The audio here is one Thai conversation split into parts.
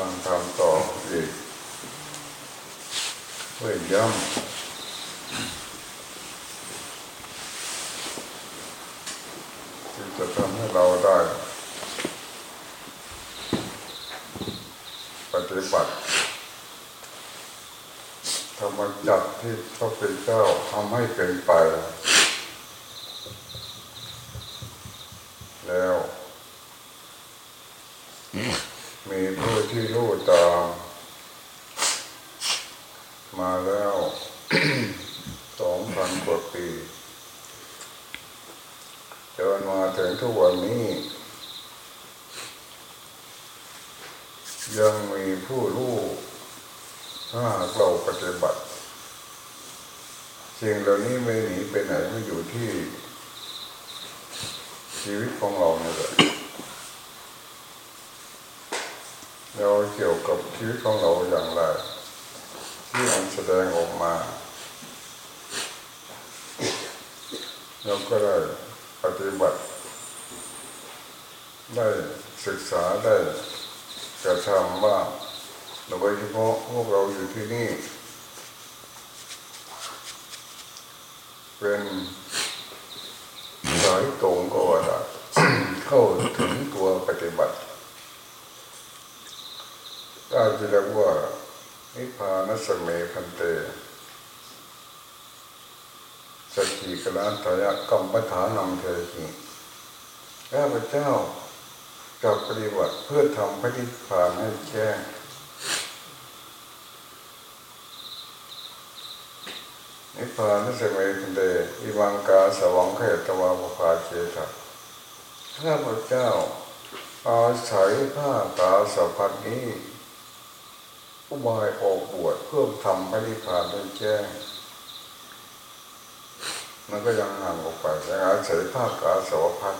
ฟังทำต่ออีกเพื่อย้ำที่จะทำให้เราได้ ปฏิบัติธรรมจักรที่พระพุทธเจ้าทำให้เป็นไป แล้ว มีผู้ที่รู้ตาม มาแล้ว สองพันกว่าปีจนมาถึงทุกวันนี้ ยังมีผู้รู้ถ้าหากเราปฏิบัติสิ่งเหล่านี้ไม่หนีไปไหนไม่ อยู่ที่ชีวิตของเราเนี่ยแหละเราเกี่ยวกับชีวิตของเราอย่างไรที่มันแสดงออกมาเราก็ได้ปฏิบัติ ได้ศึกษาได้กระทำบ้างโดยเฉพาะพวกเราอยู่ที่นี่ เป็นสายตรงก็ว่าได้เข้าถึงตัวปฏิบัติได้จะเรียกว่านิพพานสเมพันเตสกิกลานทายกัมปทานังเทหิข้าพเจ้าจะปฏิบัติเพื่อทำปฏิภาณให้แจ้ง นิพพานสเมพันเตอิวังกาสวังเขตวาภาเจตะข้าพเจ้า อาศัยผ้ากาสพันนี้อุบายออกบวชเพื่อทำปฏิภาณให้แจ้งมันก็ยังห่างออกไปยังอาศัยภาคกาสวพัน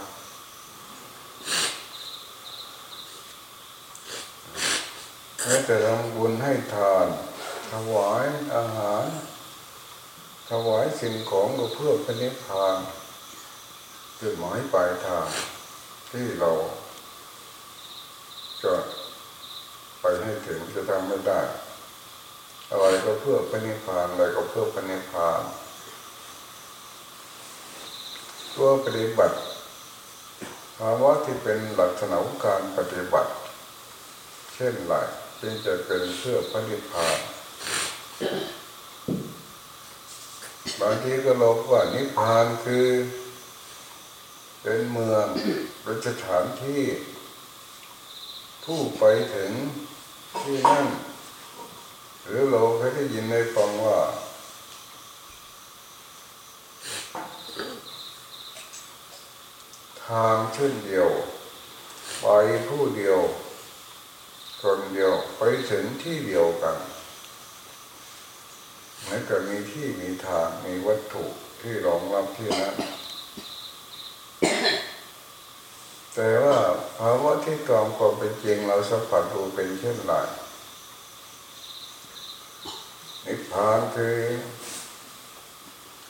แม้แต่ทำบุญให้ทาน ถวายอาหาร ถวายสิ่งของก็เพื่อพระนิพพานจุดหมายปลายทางที่เราจะไปให้ถึงจะทำไม่ได้อะไรก็เพื่อพระนิพพานอะไรก็เพื่อพระนิพพานตัวปฏิบัติภาวะที่เป็นหลักษณะของการปฏิบัติ เช่นไรจึงจะเป็นเพื่อพระนิพพาน บางทีก็เราว่านิพพานคือ เป็นเมืองเป็นสถานที่ ผู้ไปถึงที่นั่นหรือเราเคยได้ยินในฟังว่า ทางเช่นเดียว ไปผู้เดียว คนเดียวไปถึงที่เดียวกัน มือนกับมีที่มีทางมีวัตถุที่รองรับที่นั้นแต่ว่าภาวะที่กองความเป็นจริงเราสัมผัสดูเป็นเช่นไรนิพพานคือ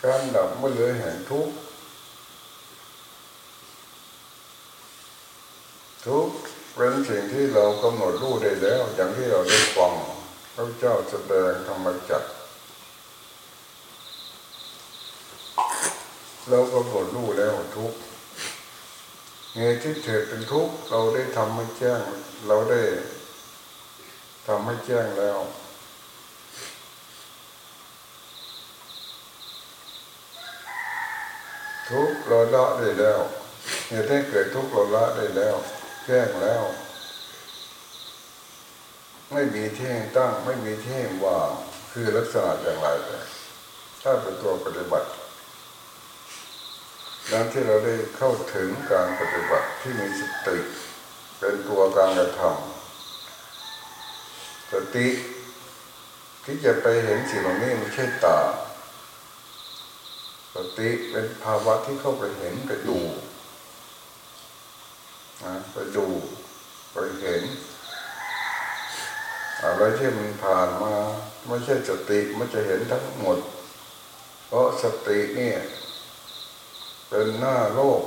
การดับไม่เหลือแห่งทุกข์ทุกข์เป็นสิ่งที่เรากำหนดรู้ได้แล้ว อย่างที่เราได้ฟังพระเจ้าแสดงธรรมจักร เรากำหนดรู้แล้วทุกเหตุที่เกิดเป็นทุกข์เราได้ทำให้แจ้ง เราได้ทำให้แจ้งแล้วทุกข์เราละได้แล้วเหตุที่เกิดทุกข์เราละได้แล้ว แจ้งแล้ว ไม่มีที่ให้ตั้งไม่มีที่ให้วางคือลักษณะอย่างไรถ้าเป็นตัวปฏิบัติ ดังที่เราได้เข้าถึงการปฏิบัติที่มีสติ เป็นตัวการกระทำสติที่จะไปเห็นสิ่งเหล่านี้ไม่ใช่ตาสติเป็นภาวะที่เข้าไปเห็นไปดูนะไปดูไปเห็นอะไรที่มันผ่านมา ไม่ใช่สติมันจะเห็นทั้งหมด เพราะสติเนี่ย เป็นหน้าโลก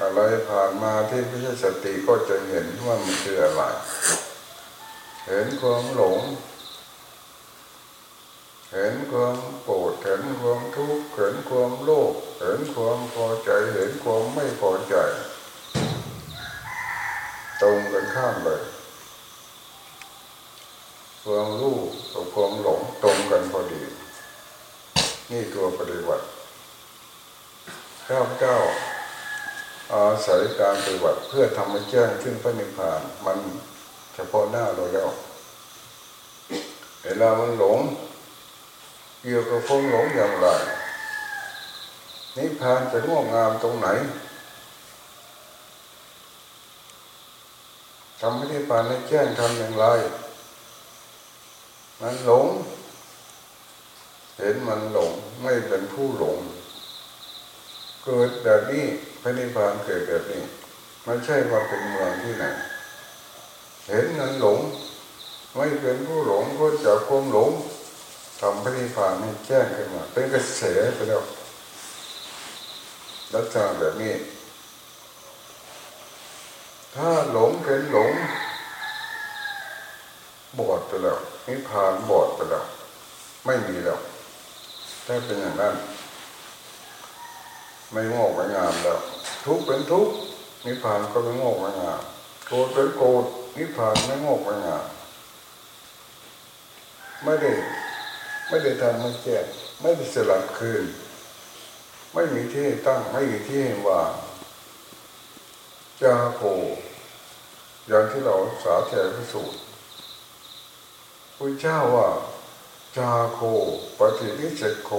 อะไรผ่านมาที่ไม่ใช่สติก็จะเห็นว่ามันคืออะไร เห็นความหลง เห็นความโกรธเห็นความทุกข์เห็นความโลภเห็นความพอใจ เห็นความไม่พอใจ ตรงกันข้ามเลยความรู้กับความหลงตรงกันพอดี นี่ตัวปฏิบัติข้าพเจ้าอาศัยการปฏิบัติเพื่อทำให้แจ้งขึ้นพระนิพพานมันเฉพาะหน้าเราแล้ว เวลามันหลง เกี่ยวกับความหลงอย่างไร นิพพานจะงอกงามตรงไหนทำให้นิพพานให้แจ้งทำอย่างไร มันหลง เห็นมันหลงไม่เป็นผู้หลง เกิดแบบนี้พระนิพพานเกิดแบบนี้ไม่ใช่ว่าเป็นเมืองที่ไหน เห็นมันหลง ไม่เป็นผู้หลงพ้นจากความหลงทำพระนิพพานให้แจ้งขึ้นมา เป็นกระแสไปแล้วลักษณะแบบนี้ ถ้าหลงเป็นหลง บอดไปแล้วนิพพานบอดไปแล้ว ไม่มีแล้ว ถ้าเป็นอย่างนั้น ไม่งอกไม่งามแล้ว ทุกข์เป็นทุกข์นิพพานก็ไม่งอกไม่งามโกรธเป็นโกรธนิพพานไม่งอกไม่งามไม่ได้ไม่ได้ทำให้แก้ไม่ได้สลัดคืน ไม่มีที่ตั้งไม่มีที่วางจาโคอย่างที่เราสาธยายพิสูจน์พระเจ้าว่า จาโคปฏิริเจโค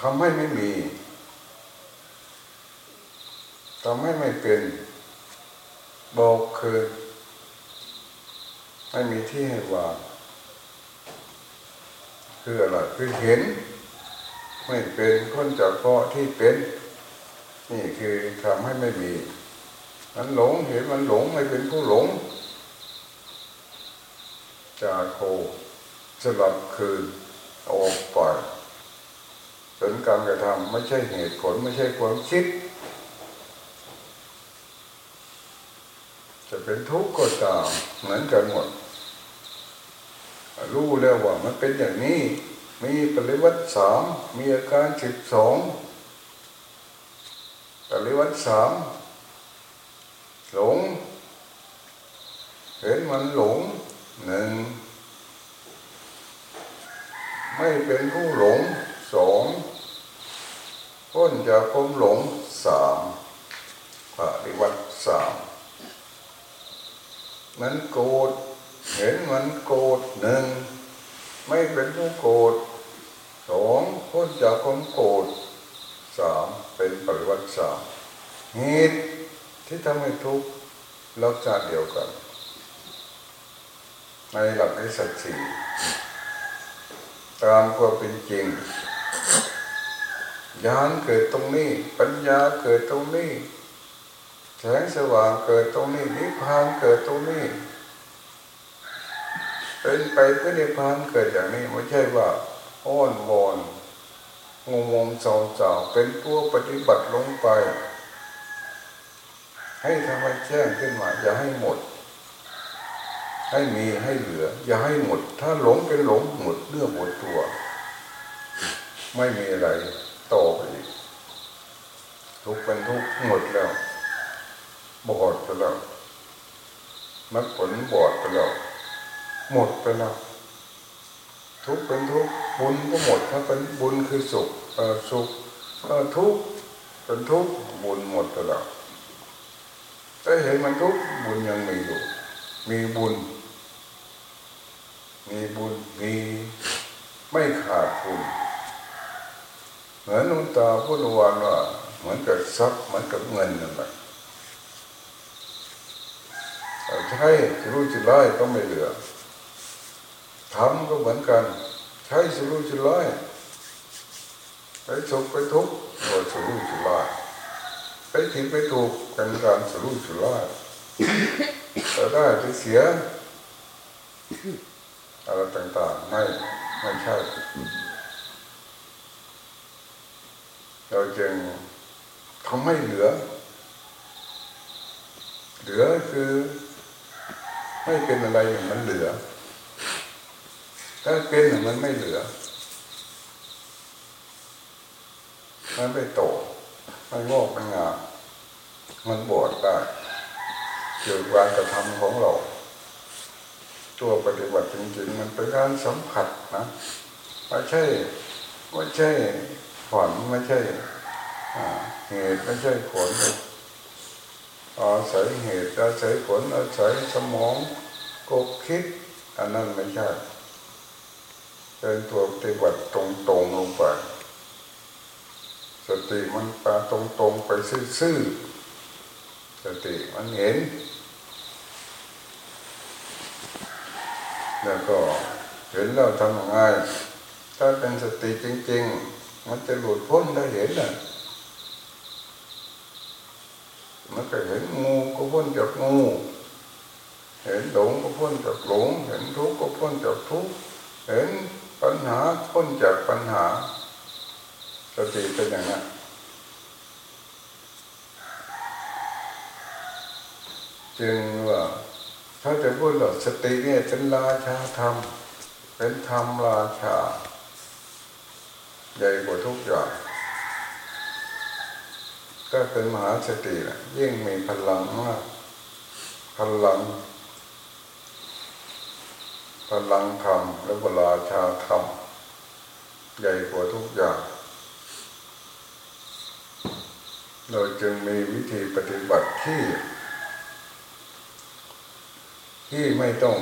ทำให้ไม่มีทำให้ไม่เป็น บอกคือไม่มีที่ให้วางคืออะไรคือเห็น ไม่เป็นคนจากเพราะที่เป็น นี่คือทำให้ไม่มีมันหลงเห็นมันหลงไม่เป็นผู้หลง จาโค สลับคืนออกไปเป็นการกระทำไม่ใช่เหตุผลไม่ใช่ความคิด จะเป็นทุกข์ก็ตามเหมือนกันหมด รู้แล้วว่ามันเป็นอย่างนี้มีปริวัติสามมีอาการสิบสองปริวัติสามหลง เห็นมันหลงหนึ่ง ไม่เป็นผู้หลงสองพ้นจากความหลงสามปฏิวัติสามมันโกรธเห็นมันโกรธหนึ่งไม่เป็นผู้โกรธสองพ้นจากความโกรธสามเป็นปฏิวัติสามเหตุที่ทำให้ทุกข์ลักษณะเดียวกัน ในหลักในสัจสี ตามความเป็นจริงญาณเกิดตรงนี้ ปัญญาเกิดตรงนี้แสงสว่างเกิดตรงนี้นิพพานเกิดตรงนี้ เป็นไปเพื่อนิพพานเกิดอย่างนี้ไม่ใช่ว่าอ้อนวอนงงงเศร้าๆเป็นตัวปฏิบัติลงไป ให้ทำให้แจ้งขึ้นมาอย่าให้หมด ให้มีให้เหลือ อย่าให้หมด ถ้าหลงเป็นหลงหมดเรื่องหมดตัว ไม่มีอะไรต่อไปอีกทุกเป็นทุกหมดแล้ว บอดไปแล้วมักผลบอดไปแล้ว หมดไปแล้ว ทุกเป็นทุกบุญก็หมดถ้าเป็นบุญคือสุขเออสุขเออทุกเป็นทุกบุญหมดไปแล้วแต่เห็นมันทุกบุญยังมีอยู่ มีบุญ มีบุญมีไม่ขาดบุญเหมือนนุตาพุทธวานว่าเหมือนกับทรัพย์เหมือนกับเงินนั่นแหละใช้จะรู้จะไล่ก็ไม่เหลือทำก็เหมือนกัน ใช้จะรู้จะไล่ไปสุขไปทุกข์ก็จะรู้จะไล่ไปผิดไปถูกเป็นการจะรู้จะไล่แต่ได้ไปเสีย อะไรต่างๆไม่ไม่ใช่ เราจึงทำให้เหลือ เหลือคือไม่เป็นอะไรอย่างมันเหลือ ถ้าเป็นอย่างมันไม่เหลือ มันไม่โตมันงอกมันงามมันบวชได้เกี่ยวกับการกระทำของเรา ตัวปฏิบัติจริงๆ มันเป็นการสัมผัสนะไม่ใช่ไม่ใช่ฝันไม่ใช่เหตุไม่ใช่ผลอาศัยเหตุอาศัยผลอาศัยสมองกบคิดอันนั้นไม่ใช่เป็นตัวปฏิบัติตรงๆลงไปสติมันปาตรงๆไปซื่อๆสติมันเห็น แล้วก็เห็นเราทำยังไงถ้าเป็นสติจริง ๆ มันจะหลุดพ้นได้เห็นนะมันก็เห็นงูก็พ้นจากงู เห็นหลงก็พ้นจากหลง เห็นทุกข์ก็พ้นจากทุกข์ เห็นปัญหาพ้นจากปัญหา สติเป็นอย่างนั้นจึงว่า ถ้าจะพูดว่าสติเนี่ยเป็นราชาธรรม เป็นธรรมราชา ใหญ่กว่าทุกอย่างก็เป็นมหาสตินะยิ่งมีพลังมากพลัง พลังธรรมและเวลาชาธรรม ใหญ่กว่าทุกอย่างโดยจึงมีวิธีปฏิบัติที่ ที่ไม่ต้อง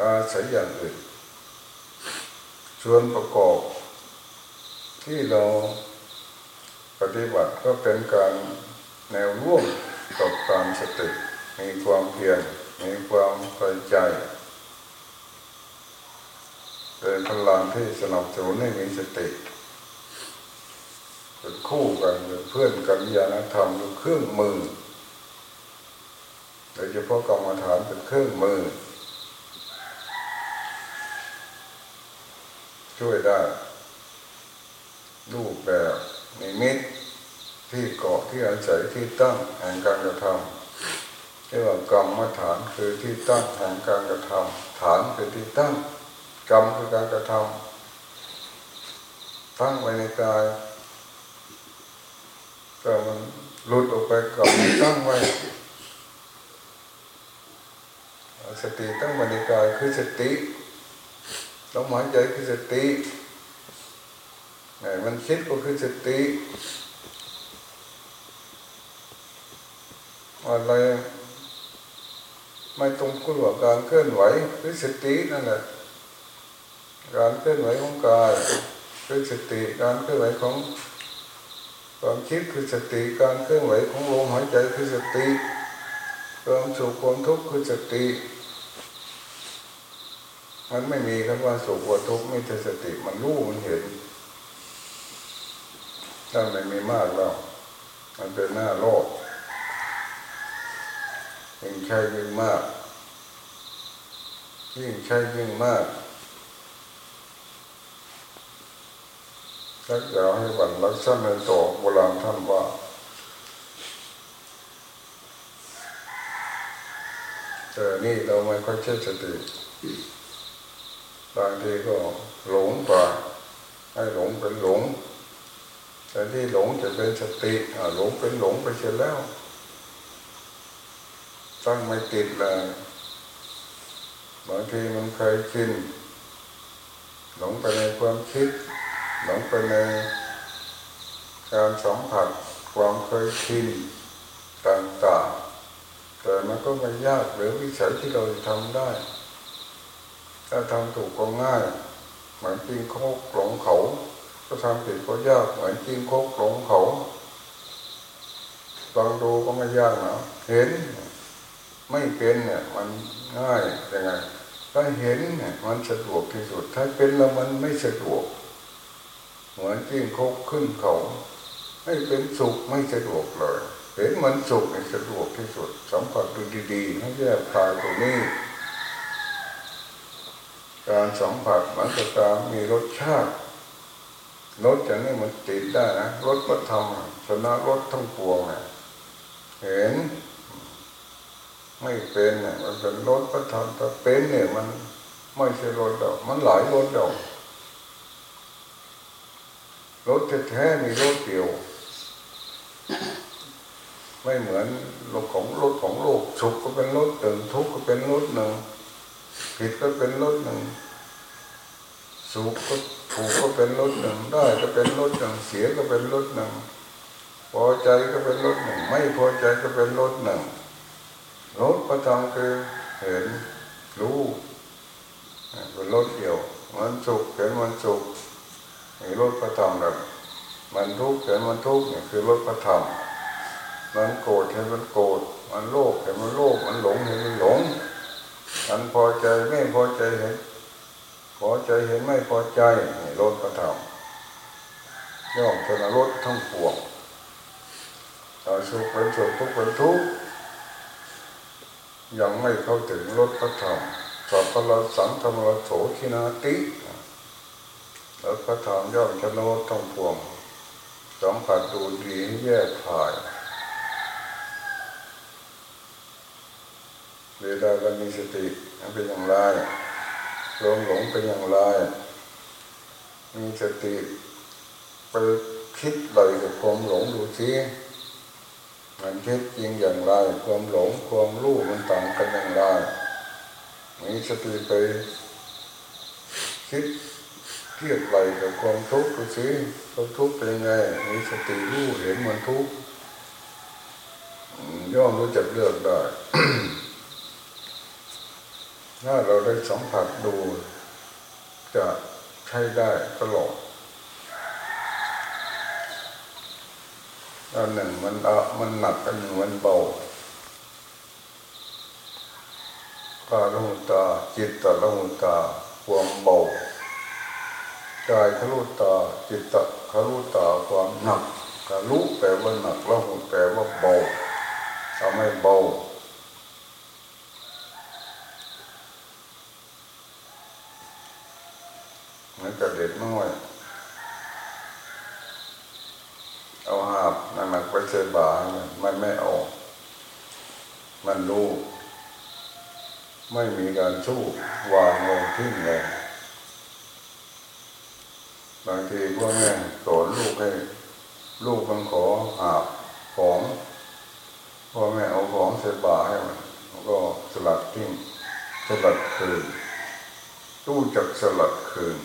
อาศัยอย่างอื่นส่วนประกอบที่เราปฏิบัติก็เป็นการแนวร่วมกับการสติมีความเพียรมีความใส่ใจเป็นพลังที่สนับสนุนให้มีสติเป็นคู่กันเป็นเพื่อนกันยานธรรมเป็นเครื่องมือ โดยเฉพาะกรรมฐานเป็นเครื่องมือ ช่วยได้รูปแบบนิมิตที่เกาะที่อาศัยที่ตั้งแห่งการกระทำเรียกว่ากรรมฐานคือที่ตั้งแห่งการกระทำฐานคือที่ตั้งกรรมคือการกระทำตั้งไว้ในกายก็มันหลุดออกไปกับตั้งไว้ สติตั้งไว้ในกายคือสติลมหายใจคือสติไหนมันคิดก็คือสติอะไรไม่ตรงกุหลการเคลื่อนไหวคือสตินั่นแหละการเคลื่อนไหวของกายคือสติการเคลื่อนไหวของความคิดคือสติการเคลื่อนไหวของลมหายใจคือสติความสุขความทุกข์คือสติ มันไม่มีคำว่าสุขว่าทุกข์ไม่ใช่สติมันรู้มันเห็นถ้าไม่มีมากแล้วมันเป็นหน้าโลกยิ่งใช้ยิ่งมากยิ่งใช้ยิ่งมากรักยาวให้บันรักสั้นในโตโบราณท่านว่าแต่นี่เราไม่ค่อยเชื่อสติ บางทีก็หลงไปให้หลงเป็นหลงแต่ที่หลงจะเป็นสติหลงเป็นหลงไปเสียแล้วตั้งไม่ติดเลยบางทีมันเคยชินหลงไปในความคิด หลงไปในการสัมผัสความเคยชินต่างๆแต่มันก็ไม่ยากหรือวิสัยที่เราทำได้ ถ้าทำถูกก็ง่าย เหมือนกินโคกหลงเขาก็ทำผิดก็ยากเหมือนกินโคกหลงเขาฟังดูก็ไม่ยากนะเห็น ไม่เป็นเนี่ย มันง่ายยังไงถ้าเห็นเนี่ยมันสะดวกที่สุด ถ้าเป็นแล้วมันไม่สะดวก เหมือนกิ้งคกขึ้นเขาไม่เป็นสุขไม่สะดวกเลย เห็นมันสุขเนี่ยสะดวกที่สุดสัมผัสดูดีๆให้แยกคายตรงนี้ การสัมผัสมันจะตามมีรสชาติรถอย่างนี้มันติดได้นะรถก็ทำชนะรถทั้งปวงนะเห็น ไม่เป็นเนี่ยมันเป็นรถก็ทำแต่เป็นเนี่ยมันไม่ใช่รถดอกมันหลายรถดอกรถแท้ๆมีรถเดียว ไม่เหมือนรถของรถของโลกสุขก็เป็นรถหนึ่งทุกข์ก็เป็นรถหนึ่ง ผิดก็เป็นรถหนึ่งสุขก็ถูกก็เป็นรถหนึ่งได้ก็เป็นรถหนึ่งเสียก็เป็นรถหนึ่งพอใจก็เป็นรถหนึ่งไม่พอใจก็เป็นรถหนึ่งรถประจำคือเห็นรู้เป็นรถเดียวมันสุขเห็นมันสุขนี่รถประจำแบบมันทุกข์เห็นมันทุกข์เนี่ยคือรถประจำมันโกรธเห็นมันโกรธมันโลภเห็นมันโลภมันหลงเห็นมันหลง มันพอใจไม่พอใจเห็นพอใจเห็นไม่พอใจนี่รถประจำย่อมเป็นรถทั้งปวงเราสุขเป็นสุขทุกข์เป็นทุกข์ยังไม่เข้าถึงรถพระธรรมสัพพะสังธรรมโสขินาติรถพระธรรมย่อมชนะรถทั้งปวงสัมผัสดูดีแยกถ่าย เวลาเรามีสติเป็นอย่างไรหลงหลงเป็นอย่างไร มีสติไปคิดไรกับความหลงดูซิมันคิดจริงอย่างไร ความหลงความรู้มันต่างกันอย่างไร มีสติไปคิดเทียบไปกับความทุกข์ดูซิความทุกข์เป็นยังไง มีสติรู้เห็นมันทุกข์ย่อมรู้จักเลือกได้ ถ้าเราได้สัมผัสดู จะใช้ได้ตลอดอันหนึ่งมันเอมันหนักอันหนึ่งมันเบาตาละหูตาจิตตาละหูตาความเบากายขลุตาจิตตะขลุตาความหนักขลุแปลว่าหนักละหูแปลว่าเบาทำให้เบาเหมือนกับเด็กน้อย เอาหาบหนักๆไปใส่บามันไม่ออก มันรู้ ไม่มีการสู้วางลงทิ้งเลยบางทีพวกแม่สอนลูกให้ลูกมันขอหาบของพ่อแม่เอาของใส่บาให้มันก็สลัดทิ้งสลัดคืนตู้จักสลัดคืน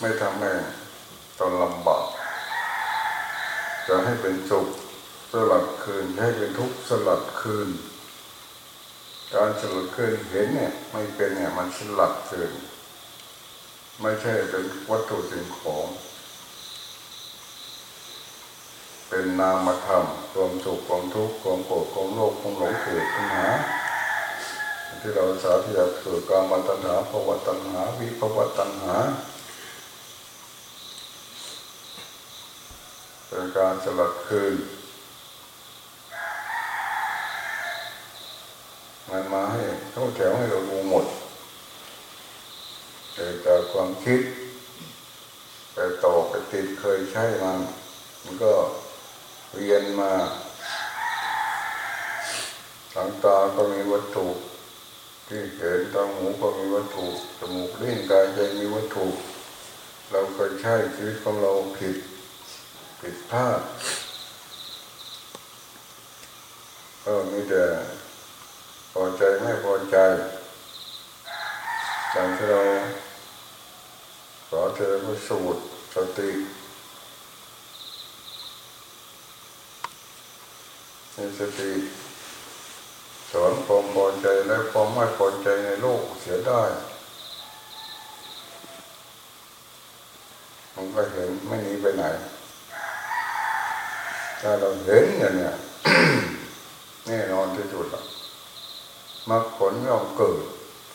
ไม่ทำให้ตอนลำบากจะให้เป็นสุขสลัดคืนให้เป็นทุกข์สลัดคืน การสลัดคืนเห็นเนี่ยไม่เป็นเนี่ยมันสลัดคืนไม่ใช่เป็นวัตถุสิ่งของ เป็นนามธรรมความสุขความทุกข์ความโกรธความโลภความหลงเกิดขึ้นหาที่เราสาธยายสู่การมตัณหาภวตัณหาวิภวตัณหาเป็นการสลัดคืน มันมาให้เข้าแถวให้เราดูหมดเกิดจากความคิดไปต่อไปติดเคยใช้มัน มันก็เวียนมาทางตาก็มีวัตถุ ที่เห็นทางหูก็มีวัตถุจมูกลิ้นกายใจมีวัตถุ เราเคยใช้ชีวิตของเราผิดผิดพลาดก็มีแต่ พอใจไม่พอใจการที่เราขอเธอมาสูตรสติมีสติสอนความพอใจและความไม่พอใจในโลกเสียได้มันก็เห็นไม่หนีไปไหน ถ้าเราเห็นอย่างเนี้ยแน่นอนที่สุด มรรคผลย่อมเกิด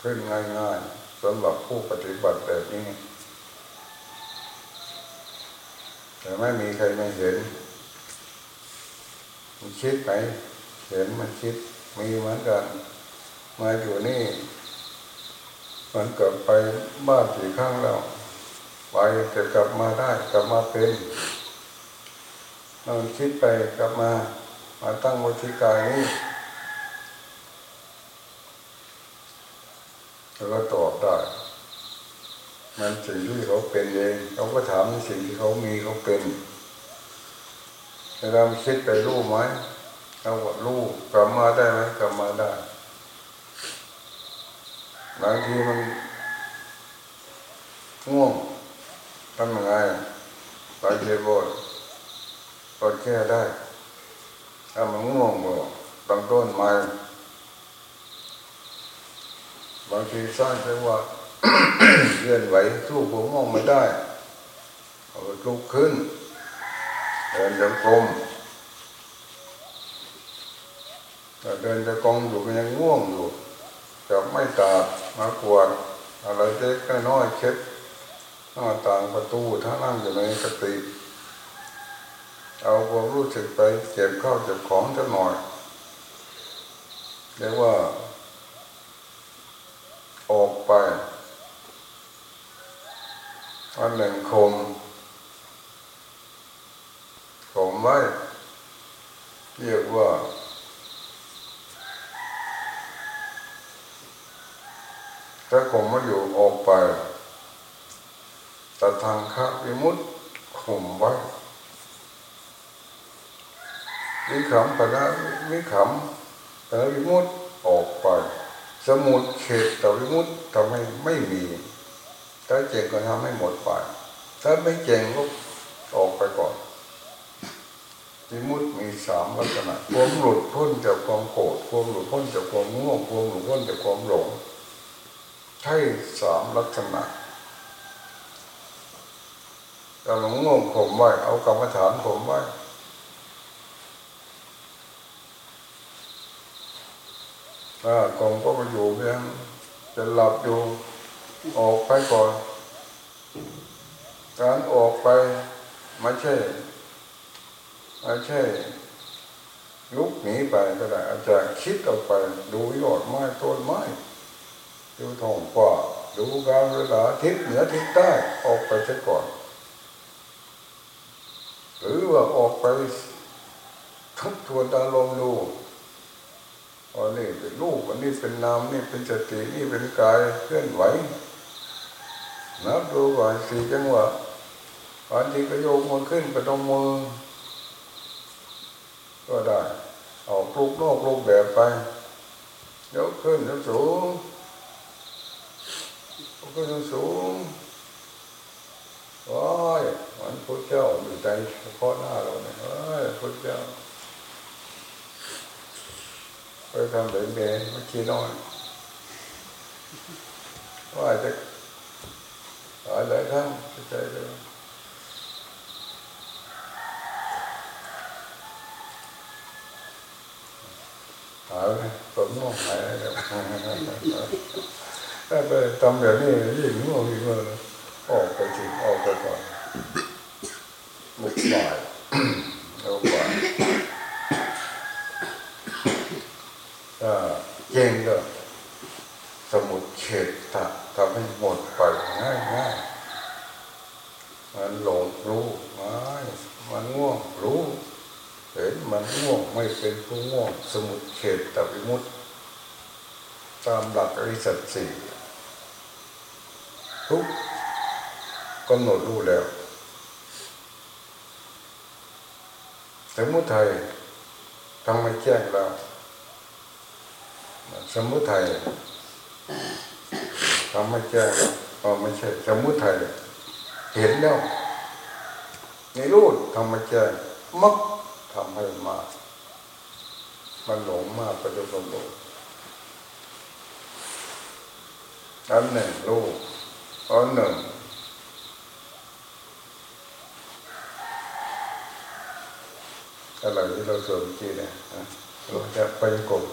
ขึ้นง่ายๆสำหรับผู้ปฏิบัติแบบนี้ แต่ไม่มีใครไม่เห็น มันคิดไหมเห็นมันคิดมีเหมือนกัน มาอยู่นี่มันเกิดไปบ้านกี่ครั้งแล้วไปจะกลับมาได้กลับมาเป็นเราคิดไปกลับมา มาตั้งวิธีกายนี้ แล้วก็ตอบได้ มันสิ่งที่เขาเป็นเองเขาก็ถามในสิ่งที่เขามีเขาเป็นเวลาคิดไปรู้ไหมเราว่ารู้กลับมาได้ไหมกลับมาได้บางทีมันง่วงทำยังไงไปเจ็บดก็แก้ได้ถ้ามันง่วงก็ตั้งต้นใหม่ บางทีสร้างจังหวะเลื่อนไหวสู้ผมง่วงไม่ได้เอาลุกขึ้นเดินจงกรมแต่เดินจะกองอยู่มันยังง่วงอยู่จะไม่ตาดมากวดอะไรเล็กน้อยเช็ดหน้าต่างประตูถ้านั่งอยู่ในกติเอาความรู้สึกไปเก็บเข้าวเก็บของจะหน่อยเรียกว่า ไปอันหนึ่งคมคมไว้เรียกว่าถ้าคมไม่อยู่ออกไปแต่ทางข้าวิมุตข่มไว้วิขำปนะวิขำปนะวิมุตออกไป สมุดเขตตวิมุตติทำให้ไม่มี ถ้าเจงก็ทำให้หมดไป ถ้าไม่เจงก็ออกไปก่อนวิมุตติมีสามลักษณะความหลุดพ้นจากความโกรธความหลุดพ้นจากความง่วงความหลุดพ้นจากความหลงใช่สามลักษณะแต่หลงง่วงผมไว้เอากรรมฐานผมไว้ ถ้ากองก็มาอยู่เพียงจะหลับอยู่ออกไปก่อน การออกไปไม่ใช่ไม่ใช่ลุกหนีไปก็ได้อาจจะคิดออกไป ดูยอดไม้ต้นไม้ดูท้องฟ้าดูการเวลาทิศเหนือทิศใต้ออกไปซะก่อน หรือว่าออกไปทบทวนอารมณ์ดู วันนี้เป็นรูปวันนี้เป็นนามนี่เป็นสตินี่เป็นกายเคลื่อนไหวนับดูก่อนสี่จังหวะบางทีก็โยกมือขึ้นกระดมมือก็ได้ออกลูกนอกลูกแบบไปยกขึ้นยกสูงยกขึ้นยกสูงว้ายมันพระเจ้าอยู่ใจเฉพาะหน้าเราเนี่ยว้ายพระเจ้า ไปทำแบบเบนไม่ขี้น้อยว่าจะอะไรทั้งใจเลยหายไปผมง่วงหายแล้วถ้าไปทำแบบนี้ยิ่งง่วงยิ่งเลยออกไปจริงออกไปก่อนบุกบ่ายเอาบ่าย ถ้าเก่งก็สมุดเฉดตะทำให้หมดไปง่ายง่ายมันหลงรู้ไม่มันง่วงรู้เห็นมันง่วงไม่เป็นผู้ง่วงสมุดเขตตวิมุตติตามหลักอริสัตสี่ทุกกำหนดรู้แล้วสมุทัยทำให้แจ้งแล้ว สมุทัยทำให้แจ้งแล้วอ๋อไม่ใช่ สมุทัยเห็นแล้วในรูดทำให้แจ้งมักทำให้มา มันหลงมากไปจนหลงอันหนึ่งลูกอันหนึ่งอะไรที่เราสวดเมื่อกี้เนี่ยเราจะไปกบ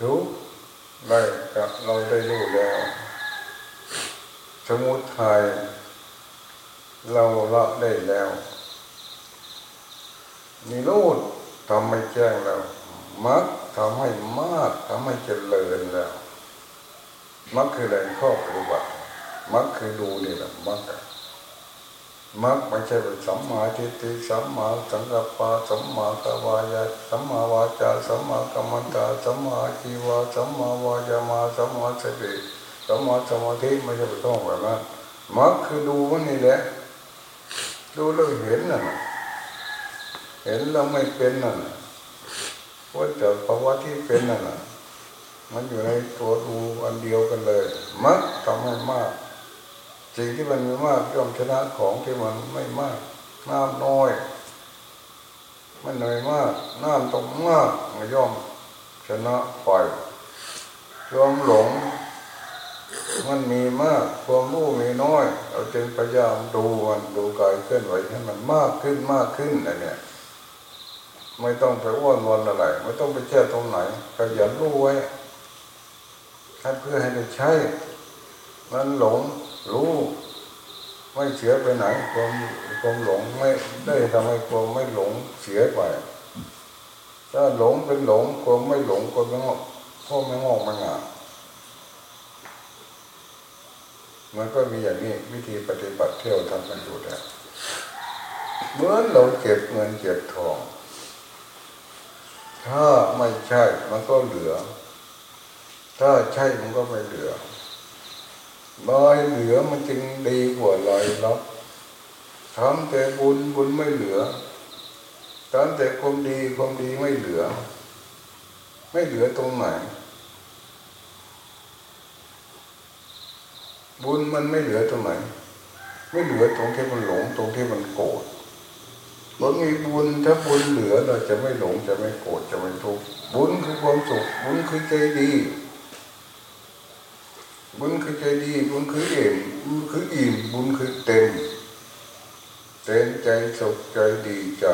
ถูกได้กับเราได้รู้แล้วสมุทัยเราละได้แล้วนิโรธทำให้แจ้งแล้วมรรคทำให้มากทำให้เจริญแล้วมักคืออะไรข้อปฏิบัติมักคือดูนี่แหละมัก มักไม่ใช่เป็นสัมมาทิฏฐิสัมมาสังกัปปะสัมมากวายะสัมมาวาจาสัมมากัมมันตาสัมมาชีวะสัมมาวายามาสัมมาสติสัมมาสมาธิไม่ใช่ไปต้องแบบนั้นมักคือดูมันนี่แหละ ดูแล้วเห็นน่ะเห็นแล้วไม่เป็นน่ะว่าแต่ภาวะที่เป็นน่ะมันอยู่ในตัวดูอันเดียวกันเลยมักทำให้มาก สิ่งที่มันมีมากย่อมชนะของที่มันไม่มากน้ำน้อย มันน้อยมากน้ำตรงมากมันย่อมชนะปล่อยความหลง มันมีมากความรู้มีน้อย เราจึงพยายามดูมันดูกายเคลื่อนไหวให้มันมากขึ้นมากขึ้นอันเนี้ยไม่ต้องไปอ้วนวันอะไรไม่ต้องไปแช่ตรงไหนขยันรู้ไว้เพื่อให้ได้ใช้มันหลง รู้ไม่เสียไปไหนความความหลงไม่ได้ทำให้ความไม่หลงเสียไป ถ้าหลงเป็นหลงความไม่หลงก็ไม่งอกก็ไม่งอกไม่งามมันก็มีอย่างนี้วิธีปฏิบัติเที่ยวทำกันอยู่แล้วเหมือนเราเก็บเงินเก็บทอง ถ้าไม่ใช่มันก็เหลือ ถ้าใช่มันก็ไม่เหลือ ลอยเหลือมันจึงดีกว่าลอยลับทำแต่บุญบุญไม่เหลือทำแต่ความดีความดีไม่เหลือ ไม่เหลือตรงไหนบุญมันไม่เหลือตรงไหน ไม่เหลือตรงที่มันหลงตรงที่มันโกรธบางมีบุญถ้าบุญเหลือเราจะไม่หลงจะไม่โกรธจะไม่ทุกข์บุญคือความสุขบุญคือใจดี บุญคือใจดี บุญคือเอิ่มบุญคืออิ่มบุญคือเต็ม เต็มใจสุขใจดีใจ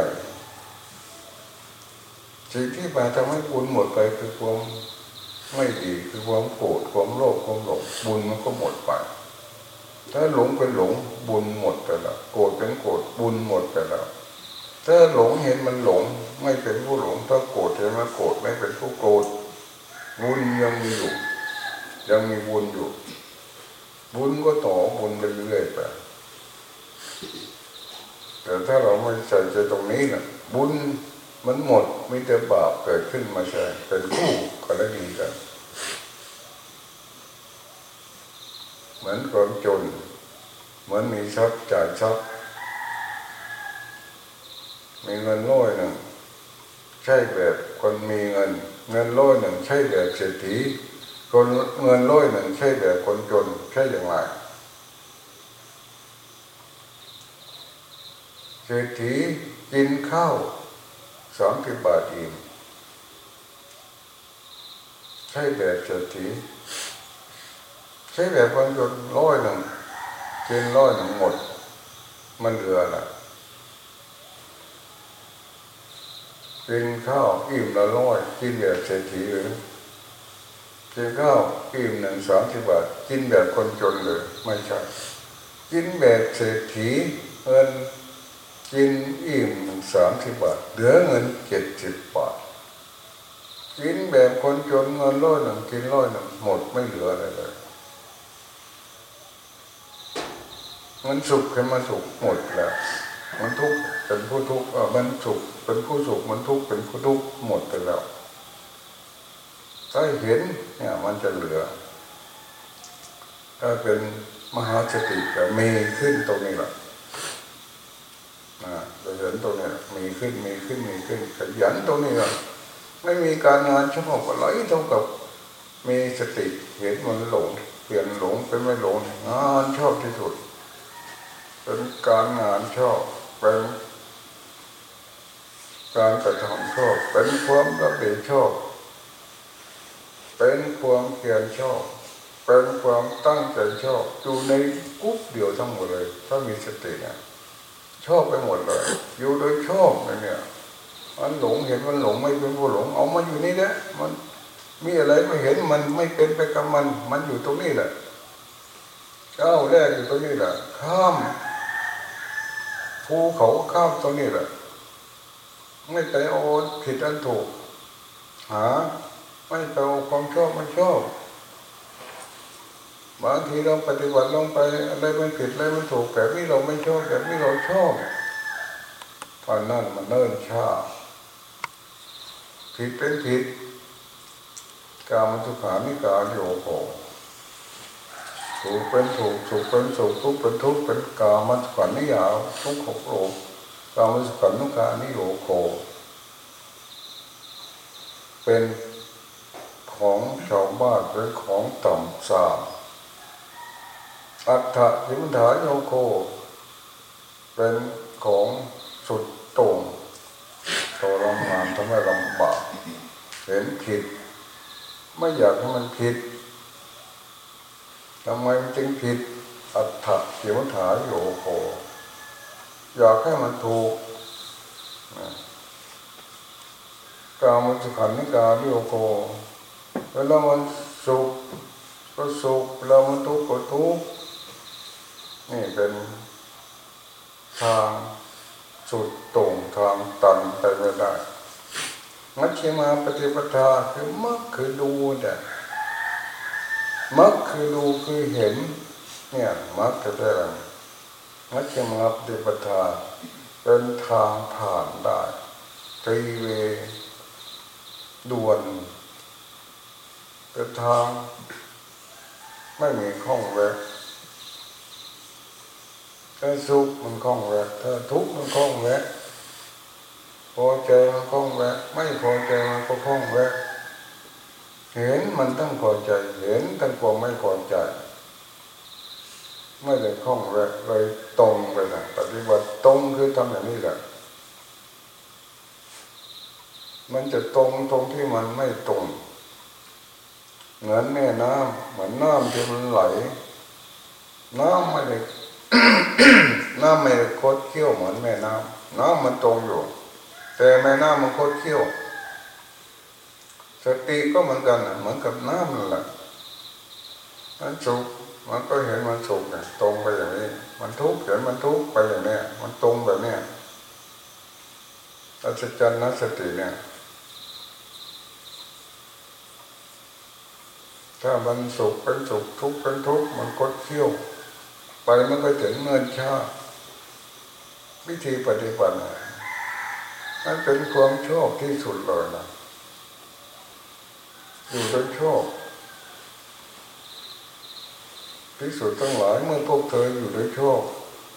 สิ่งที่มาทำให้บุญหมดไปคือความไม่ดีคือความโกรธความโลภความหลงบุญมันก็หมดไป ถ้าหลงเป็นหลงบุญหมดไปแล้วโกรธเป็นโกรธบุญหมดไปแล้วถ้าหลงเห็นมันหลง ไม่เป็นผู้หลงถ้าโกรธเห็นมันโกรธไม่เป็นผู้โกรธบุญยังมีอยู่ ยังมีบุญอยู่ บุญก็ต่อบุญไปเรื่อยไปแต่ถ้าเราไม่ใส่ใจตรงนี้นะบุญมันหมดมีแต่บาปเกิดขึ้นมาใช่เป็นคู่กรณีกันเหมือนคนจน เหมือนมีทรัพย์จ่ายทรัพย์มีเงินร้อยหนึ่งใช่แบบคนมีเงิน เงินร้อยหนึ่งใช่แบบเศรษฐี คนเงินร้อยหนึ่งใช่แบบคนจนใช่อย่างไรเศรษฐีกินข้าวสองสิบบาทอิ่มใช่แบบเศรษฐีใช่แบบคนจนร้อยหนึ่งกินร้อยหนึ่งหมด มันเหลือละกินข้าวอิ่มละร้อยกินแบบเศรษฐีหรือ กินข้าวอิ่มหนึ่งสามสิบบาทกินแบบคนจนเลยไม่ใช่กินแบบเศรษฐีเงินกินอิ่มหนึ่งสามสิบบาทเหลือเงินเจ็ดสิบบาทกินแบบคนจนเงินร้อยหนึ่งกินร้อยหนึ่งหมดไม่เหลืออะไรเลยมันสุขขึ้นมาสุขหมดแล้วมันทุกข์เป็นผู้ทุกข์มันสุขเป็นผู้สุขมันทุกข์เป็นผู้ทุกข์หมดไปแล้ว ถ้าเห็นเนี่ยมันจะเหลือ ถ้าเป็นมหาสติจะมีขึ้นตรงนี้แหละนะจะเห็นตรงนี้มีขึ้นมีขึ้นมีขึ้นขยันตรงนี้แหละไม่มีการงานชั่วโมงก็ไหลเท่ากับมีสติเห็นมันหลง เปลี่ยนหลงเป็นไม่หลงงานชอบที่สุด เป็นการงานชอบเป็นการกระทำชอบเป็นความรับผิดชอบ เป็นความเพียรชอบ เป็นความตั้งใจชอบอยู่ในกุ๊บเดียวทั้งหมดเลย ถ้ามีสติเนี่ยชอบไปหมดเลย อยู่โดยชอบเนี่ยมันหลงเห็นมันหลงไม่เป็นผู้หลง เอามาอยู่นี่แหละมันมีอะไรไม่เห็นมันไม่เป็นไปกับมัน มันอยู่ตรงนี้แหละเก้าแรกอยู่ตรงนี้แหละข้ามภูเขาข้ามตรงนี้แหละไม่ไปโอนผิดอันถูกหา ไม่ไปเอาความชอบไม่ชอบบางทีเราปฏิบัติลงไปอะไรมันผิดอะไรมันถูกแบบนี้เราไม่ชอบแบบนี้เราชอบตอนนั้นมันเนิ่นช้าผิดเป็นผิดกามันทุกขานิกาโยโกถูกเป็นถูกถูกเป็นถูกทุกเป็นทุกเป็นกามันขันนิยาทุกขโลกามันขันนุกานิโยโกเป็น ของชาวบ้านเป็นของต่ำสามอัฏฐยิมถาโยโค เป็นของสุดโต่งทรมานทำให้ลำบากเห็นผิด ไม่อยากให้มันผิดทำไมมันจึงผิด อัฏฐยิมถาโยโค อยากให้มันถูกกามันสุขันนิกาโยโก เวลามันสุขก็สุขเวลามันทุกข์ก็ทุกข์นี่เป็นทางสุดตรงทางตันไปไม่ได้มัชฌิมาปฏิปทาคือมักคือดูเนี่ยมักคือดูคือเห็น เนี่ยมักจะได้อะไรมัชฌิมาปฏิปทาเป็นทางผ่านได้ตรีเวด่วน เป็นทาง ไม่มีข้องแวะถ้าสุขมันคล้องแวะถ้าทุกข์มันคล้องแวะพอใจมันคล้องแวะ ไม่พอใจมันก็คล้องแวะ เห็นมันตั้งพอใจ เห็นตั้งความไม่พอใจ ไม่ได้คล้องแวะเลยตรงไปนะปฏิบัติตรงคือทำอย่างนี้แหละมันจะตรงตรงที่มันไม่ตรง เหมือนแม่น้ำเหมือนน้ำที่มันไหล น้ำไม่ได้น้ำไม่ได้โคตรเขี้ยวเหมือนแม่น้ำน้ำมันตรงอยู่ แต่แม่น้ำมันโคตรเขี้ยว สติก็เหมือนกันเหมือนกับน้ำนั่นแหละมันสุกมันก็เห็นมันสุกเนี่ยตรงไปอย่างนี้ มันทุกข์เห็นมันทุกข์ไปอย่างนี้มันตรงแบบนี้อัศจรรย์นัสติเนี่ย ถ้ามันสุขเป็นสุขทุกข์เป็นทุกข์มันก็เที่ยว ไปมันก็ถึงเงินชาวิธีปฏิบัตินั่นเป็นความชอบที่สุดเลยนะอยู่โดยชอบที่สุดทั้งหลายเมื่อพวกเธออยู่โดยชอบ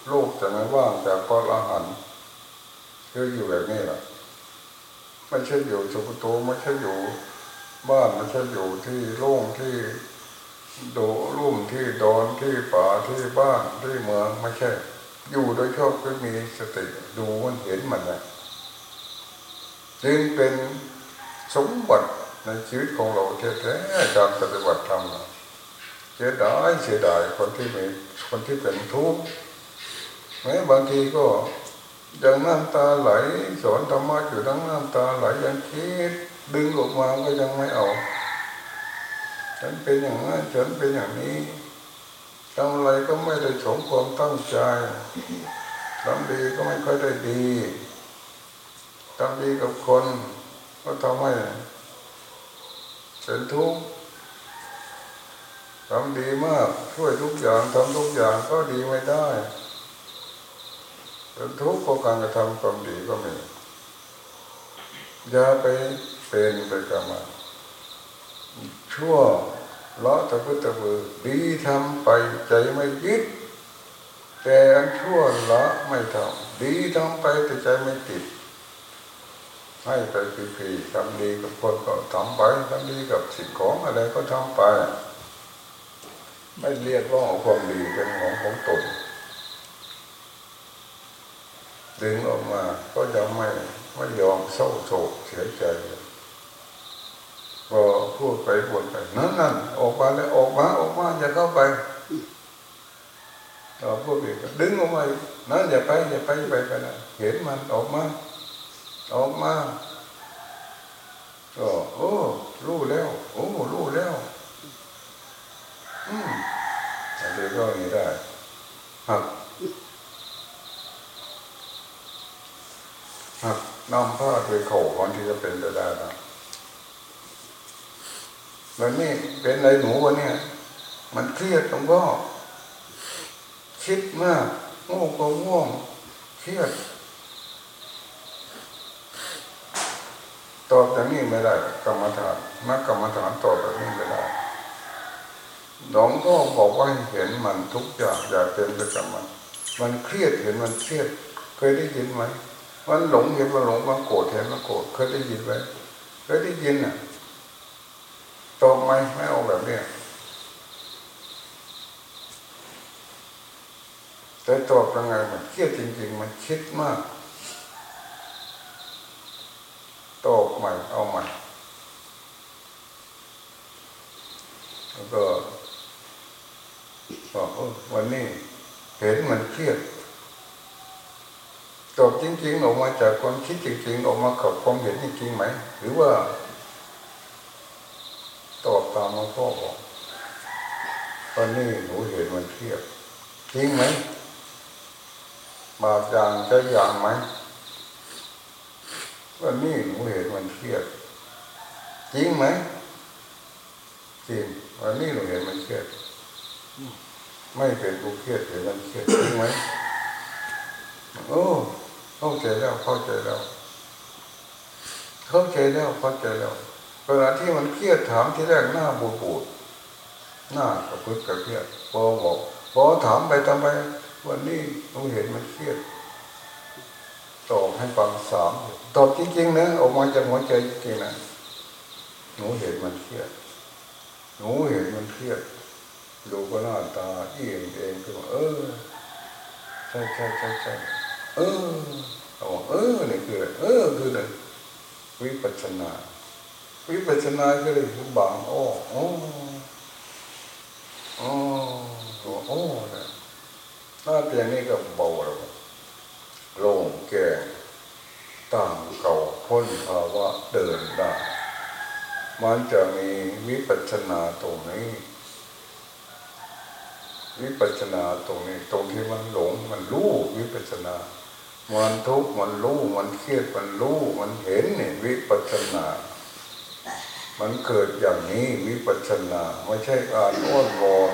โลกจะไม่ว่างจากพระอรหันต์คืออยู่แบบนี้แหละไม่ใช่อยู่สุขโตไม่ใช่อยู่ บ้านไม่ใช่อยู่ที่โล่งที่โดรุ่มที่ดอนที่ป่าที่บ้านที่เมืองไม่ใช่ อยู่โดยชอบก็มีสติดูมันเห็นมันนะจึงเป็นสมบัติในชีวิตของเราแท้ๆการปฏิบัติธรรมเสียดายเสียดายคนที่มีคนที่เป็นทุกข์แม้บางทีก็ยังน้ำตาไหลสอนธรรมะอยู่ทั้งน้ำตาไหลยังคิด ดึงออกมาก็ยังไม่เอาฉันเป็นอย่างนั้นฉันเป็นอย่างนี้ทำอะไรก็ไม่ได้สมความตั้งใจทำดีก็ไม่ค่อยได้ดีทำดีกับคน ก็ทำให้เป็นทุกข์ทำดีมากช่วยทุกอย่างทำทุกอย่างก็ดีไม่ได้เป็นทุกข์เพราะการกระทำความดีก็มีอย่าไป เป็นไปกับมันชั่วละตะพุตะบือดีทำไปใจไม่ยึดแต่อันชั่วละไม่ทำดีทำไปแต่ใจไม่ติดให้ไปพีๆทำดีกับคนก็ทำไปทำดีกับสิ่งของอะไรก็ทำไป ไม่เรียกว่าความดีเป็นของของตนดึงออกมาก็จะไม่ไม่ยอมเศร้าโศกเสียใจ พอพูดไปบ่นไปนั่นนั่นออกมาแล้วออกมาออกมาอย่าเข้าไปเราพูดอีกดึงออกมานั่นอย่าไปอย่าไปไปไปนะเห็นมันออกมาออกมาก็โอ้รู้แล้ว โอ้รู้แล้ว อืมอันนี้ก็นี้ได้หักหักน้ำผ้าโดยเข่าก่อนที่จะเป็นไปได้นะ วันนี้เป็นไรหนูวันนี้มันเครียดหลวงพ่อคิดมากง่วงก็ง่วงเครียดตอบอย่างนี้ไม่ได้กรรมฐานนักกรรมฐานตอบแบบนี้ไม่ได้หลวงพ่อบอกว่าเห็นมันทุกอย่างอย่าเป็นไปกับมัน มันเครียดเห็นมันเครียด เคยได้ยินไหมมันหลงเห็นมันหลงมันโกรธเห็นมันโกรธเคยได้ยินไหมเคยได้ยินอะ ตอบไหมไม่เอาแบบนี้แต่ตอบยังไงมันเครียดจริงๆ มันคิดมากตอบใหม่เอาใหม่แล้วก็บอกวันนี้เห็นมันเครียดตอบจริง ๆ ออกมาจากความคิดจริง ๆ ออกมากับความเห็นจริงๆไหม หรือว่า ตอบตามหลวงพ่อบอกวันนี้หนูเห็นมันเครียดจริงไหมบาปอย่างจะอย่างไหมวันนี้หนูเห็นมันเครียดจริงไหมจริงวันนี้หนูเห็นมันเครียดไม่เป็นกูเครียดเห็นมันเครียดจริงไหมโอ้เข้าใจแล้วเข้าใจแล้ว เข้าใจแล้วเข้าใจแล้ว เวลาที่มันเครียดถามที่แรกหน้าบูดบูดหน้ากระพือกระเพียดพอบอกพอถามไปทำไมวันนี้หนูเห็นมันเครียดตอบให้ฟังสามตอบจริงๆนะออกมาจากหัวใจจริงๆนะหนูเห็นมันเครียดหนูเห็นมันเครียดดูก็หน้าตาเอียงเองก็เออใช่ใช่ใช่ใช่เออเอาเออนี่คือ เออคืออะไรวิปัสสนา วิปัสสนาคือคือบางอ้อโอ้โอ้โอ้เนี่ยหน้าเตียงนี่ก็เบาแล้วโล่งแก่ต่างเก่าพ้นภาวะเดินได้ มันจะมีวิปัสสนาตรงนี้วิปัสสนาตรงนี้ ตรงที่มันหลงมันรู้วิปัสสนามันทุกข์มันรู้มันเครียดมันรู้มันเห็นเนี่ยวิปัสสนา มันเกิดอย่างนี้วิปัสสนาไม่ใช่การอ้อนวอน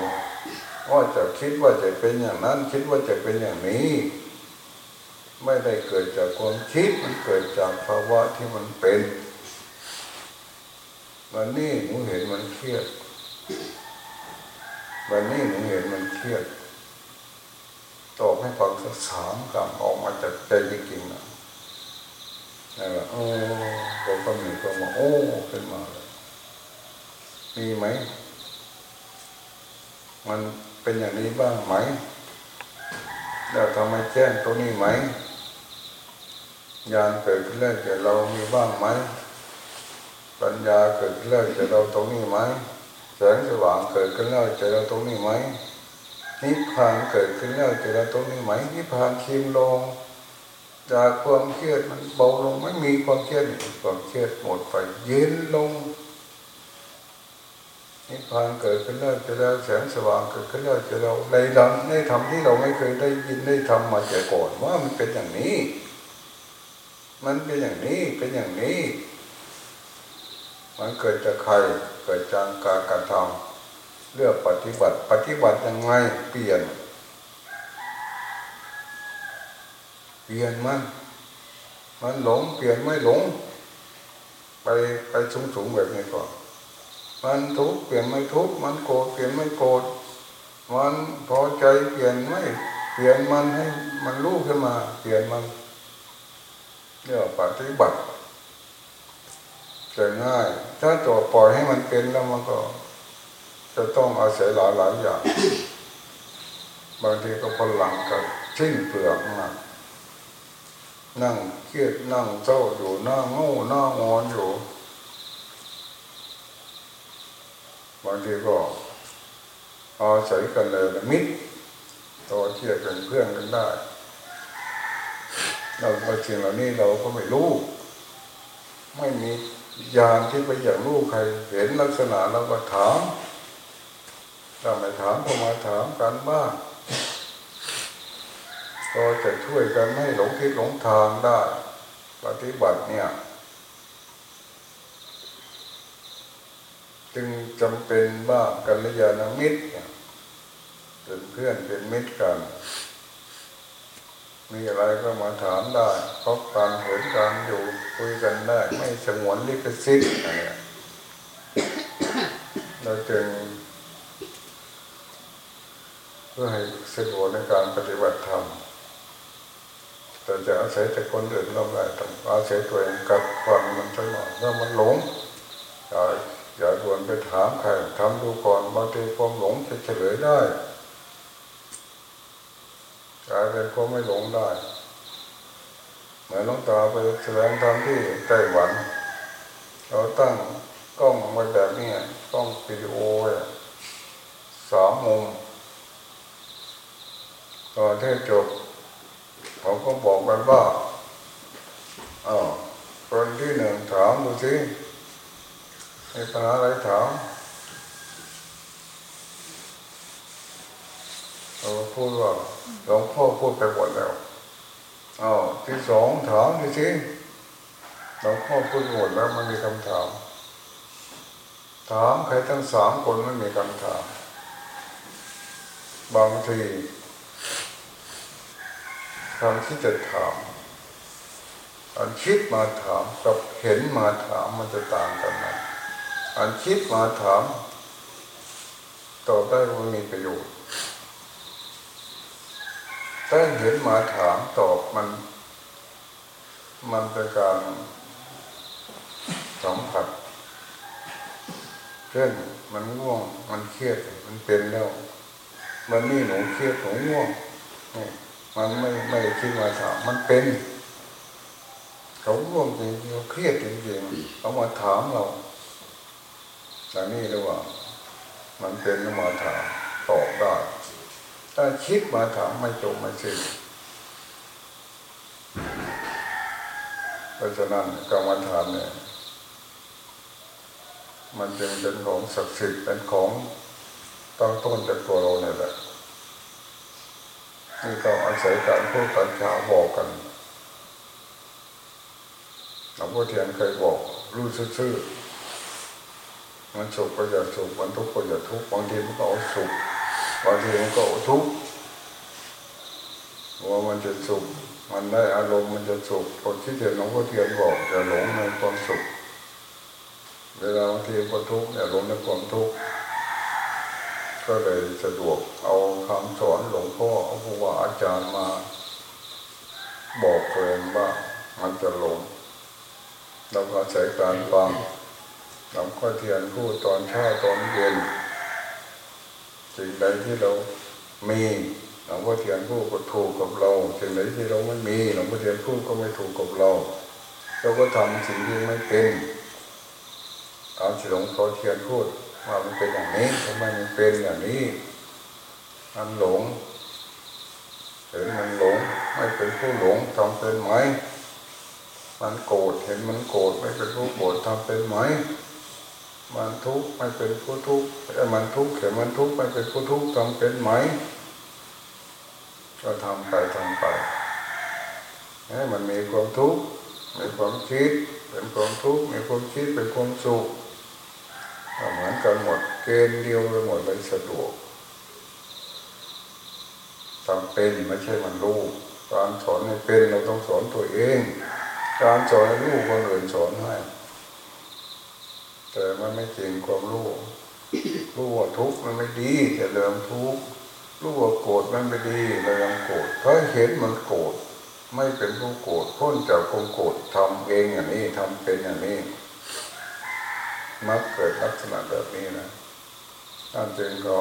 ว่าจะคิดว่าจะเป็นอย่างนั้น คิดว่าจะเป็นอย่างนี้ ไม่ได้เกิดจากความคิดมันเกิดจากภาวะที่มันเป็นวันนี้หนูเห็นมันเครียดวันนี้หนูเห็นมันเครียดตอบให้ฟังสักสามคำออกมาจากใจจริงๆนะแล้วโอ้ผมก็มีก็มาโอ้ขึ้นมาเลย มีไหม มันเป็นอย่างนี้บ้างไหมแล้วทำไมแจ้งตัวนี้ไหมญาณเกิดขึ้นแล้วจะเรามีบ้างไหมปัญญาเกิดขึ้นแล้วจะเราตรงนี้ไหมแสงสว่างเกิดขึ้นแล้วจะเราตรงนี้ไหมนิพพานเกิดขึ้นแล้วจะเราตรงนี้ไหมนิพพานคิมลงจากความเครียดมันเบาลงไม่มีความเครียดความเครียดหมดไปเย็นลง นิพพานเกิดขึ้นแล้วจะเราแสงสว่างเกิดขึ้นแล้วจะเราในดังในธรรมที่เราไม่เคยได้ยินได้ทำมาแต่ก่อนว่ามันเป็นอย่างนี้ มันเป็นอย่างนี้เป็นอย่างนี้ มันเกิดจากใครเกิดจากการกระทำเลือกปฏิบัติปฏิบัติยังไงเปลี่ยน เปลี่ยนมัน มันหลงเปลี่ยนไม่หลง ไปไปสูงสูงแบบนี้ก่อน มันทุกข์เปลี่ยนไม่ทุกข์มันโกรธเปลี่ยนไม่โกรธมันพอใจเปลี่ยนไม่เปลี่ยนมันให้มันรู้ขึ้นมา เปลี่ยนมันเรียกปฏิบัติจะง่าย ถ้าตัวปล่อยให้มันเป็นแล้วมันก็ จะต้องอาศัยหลายหลายอย่างบางทีก็พลังกับชิ้นเปลือกมากนั่งเครียดนั่งเศร้าอยู่น้าโง่หน้างอนอยู่ บางทีก็อาศัยกันเลยมิตรตัวเทียบเป็นเพื่อนกันได้ เราบางสิ่งเหล่านี้เราก็ไม่รู้ ไม่มียานที่ไปอย่างรู้ใคร เห็นลักษณะเราก็ถามถ้าไม่ถามก็มาถามกันบ้างก็จะช่วยกันไม่หลงทิศหลงทางได้ ปฏิบัติเนี่ย จึงจำเป็นบ้างกัลยาณมิตรเนี่ยเป็นเพื่อนเป็นมิตรกัน มีอะไรก็มาถามได้พบกันเห็นกันอยู่คุยกันได้ ไม่สงวนลิขสิทธิ์อะไรเราจึงเพื่อให้สะดวกในการปฏิบัติธรรมแต่จะอาศัยแต่คนอื่นเราได้ต้องอาศัยตัวเองกับความมันสักหน่อยถ้ามันหลงอย่า อย่าด่วนไปถามใครทำดูก่อนบางทีความหลงจะเฉลยได้กลายเป็นความไม่หลงได้เหมือนหลวงตาไปแสดงธรรมที่ไต้หวัน เราตั้งกล้องไว้แบบนี้กล้องวิดีโอสามมุมตอนที่จบเขาก็บอกกันว่าอ้าวคนที่หนึ่งถามดูสิ มีปัญหาอะไรถามเราพูดว่าหลวงพ่อพูดไปหมดแล้วอ้าวที่สองถามดูสิหลวงพ่อพูดหมดแล้วมันมีคำถาม ถามใครทั้งสามคนไม่มีคำถาม บางทีคำที่จะถามอันคิดมาถามกับเห็นมาถามมันจะต่างกันไหม อันคิดมาถามตอบได้ว่ามีประโยชน์แต่เห็นมาถามตอบมัน มันเป็นการสัมผัสเช่นมันง่วง มันเครียด มันเป็นแล้ว มันนี่หนูเครียดหนูง่วงนี่มันไม่ไม่คิดมาถามมันเป็น เขาร่วมจริงเขาเครียดจริงๆเขามาถามเรา แต่นี่หรือว่า มันเป็นมาถามตอบได้ ถ้าคิดมาถามไม่จบไม่สิ้นเพราะฉะนั้นกรรมฐานเนี่ย มันจึงเป็นของศักดิ์สิทธิ์เป็นของตั้งต้นจากตัวเราเนี่ยแหละนี่ต้องอาศัยการพูดกันชาบอกกันหลวงพ่อเทียนเคยบอกรู้ซื่อๆ มันสุขก็อย่าสุขมันทุกข์ก็อย่าทุกข์บางทีมันก็เอาสุขบางทีมันก็เอาทุกข์ว่ามันจะสุขมันได้อารมณ์มันจะสุขคนที่เทียนหลวงพ่อเทียนบอกอย่าหลงในความสุข เวลาบางทีก็ทุกข์อย่าหลงในความทุกข์ก็เลยสะดวกเอาคำสอนหลวงพ่อเอาครูบาอาจารย์มา บอกตัวเองว่ามันจะหลงเราก็ใช้การฟัง หลวงพ่อเทียนพูดตอนเช้าตอนเย็นสิ่งใดที่เรามีหลวงพ่อเทียนพูดก็ถูกกับเราสิ่งใดที่เราไม่มีหลวงพ่อเทียนพูดก็ไม่ถูกกับเรา เราก็ทำสิ่งที่ไม่เป็นตามที่หลวงพ่อเทียนพูดว่ามันเป็นอย่างนี้ทำไมมันเป็นอย่างนี้มันหลงเห็นมันหลงไม่เป็นผู้หลงทำเป็นไหม มันโกรธเห็นมันโกรธไม่เป็นผู้โกรธทำเป็นไหม มันทุกข์ไม่เป็นผู้ทุกข์มันทุกข์เห็นมันทุกข์ไม่เป็นผู้ทุกข์ทำเป็นไหม ก็ทำไปทำไปให้มันมีความทุกข์มีความคิด เป็นความทุกข์มีความคิดเป็นความสุขเหมือนกันหมดเกณฑ์เดียวกันหมดเลยสะดวกทำเป็นไม่ใช่มันรู้การสอนให้เป็นเราต้องสอนตัวเอง การสอนให้รู้คนอื่นสอนให้ แต่มันไม่จริงความรู้รู้ว่าทุกข์มันไม่ดีแต่เริ่มทุกข์รู้ว่าโกรธมันไม่ดีเรายังโกรธเพราะเห็นมันโกรธไม่เป็นผู้โกรธพ้นจากความโกรธทำเองอย่างนี้ทำเป็นอย่างนี้ มักเกิดลักษณะแบบนี้นะท่านจึงก็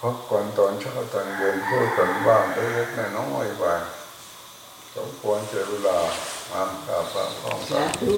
พักก่อนตอนเช้าตอนเย็นพูดกันบ้างเล็กๆน้อยๆไปสมควรเจอเวลามากราบพระพ้องกัน